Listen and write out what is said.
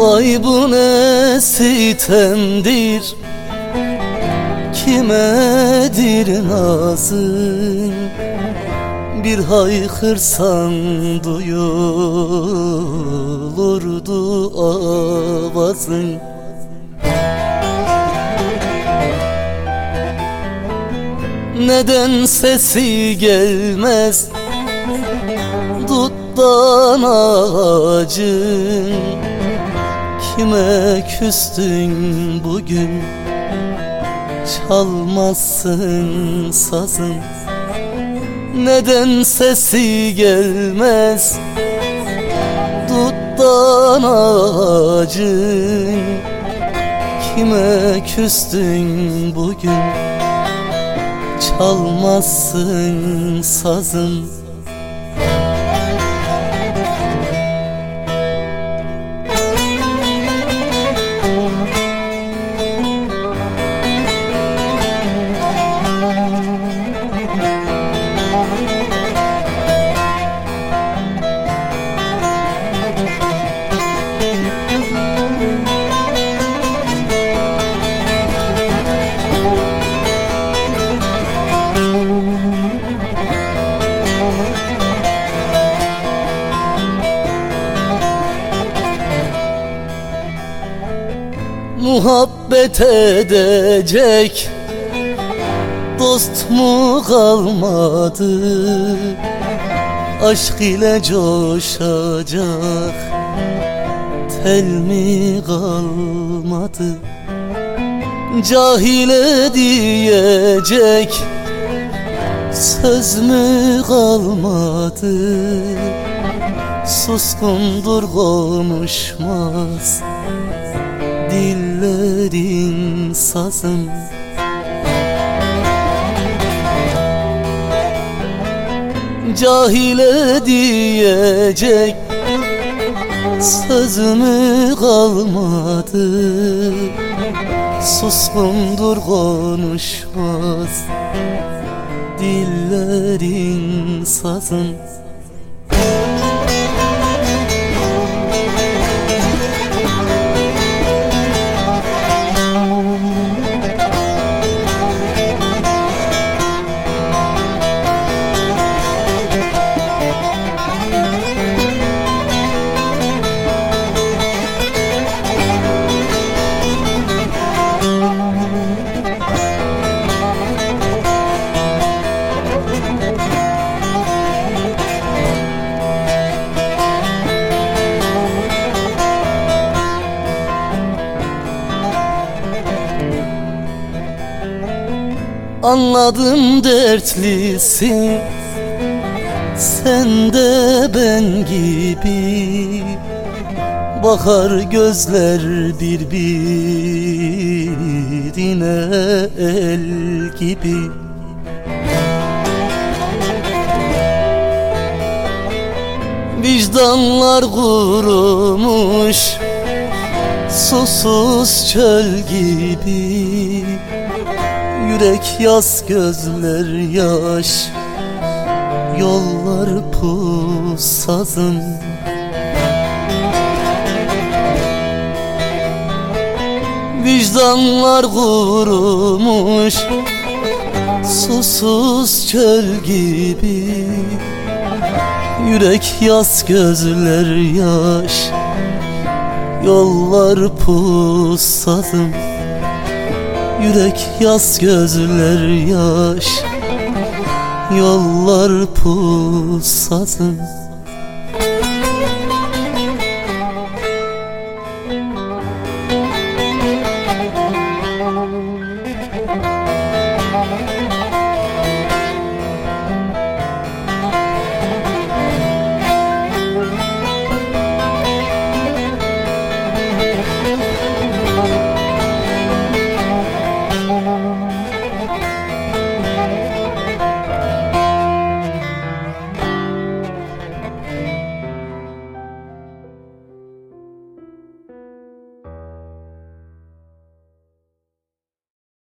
Vay bu ne sitemdir Kimedir nazın Bir haykırsan duyulurdu avazın. Neden sesi gelmez? Duttan ağacın Kime küstün bugün. Çalmazsın sazın. Neden sesi gelmez? Duttan ağacın. Kime küstün bugün? Çalmazsın sazın Muhabbet edecek. Dost mu kalmadı? Aşk ile coşacak. Tel mi kalmadı? Cahile diyecek. Söz mü kalmadı? Suskundur konuşmaz dillerin sazım Cahile diyecek sözümü kalmadı. Suskundur konuşmaz dillerin sazım Anladım dertlisin Sen de ben gibi. Bakar gözler birbirine el gibi. Vicdanlar kurumuş Susuz çöl gibi Yürek yaz gözler yaş. Yollar pusazım Vicdanlar kurumuş Susuz çöl gibi. Yürek yaz gözler yaş. Yollar pusazım Yürek yaz gözler yaş Yollar pusazım Müzik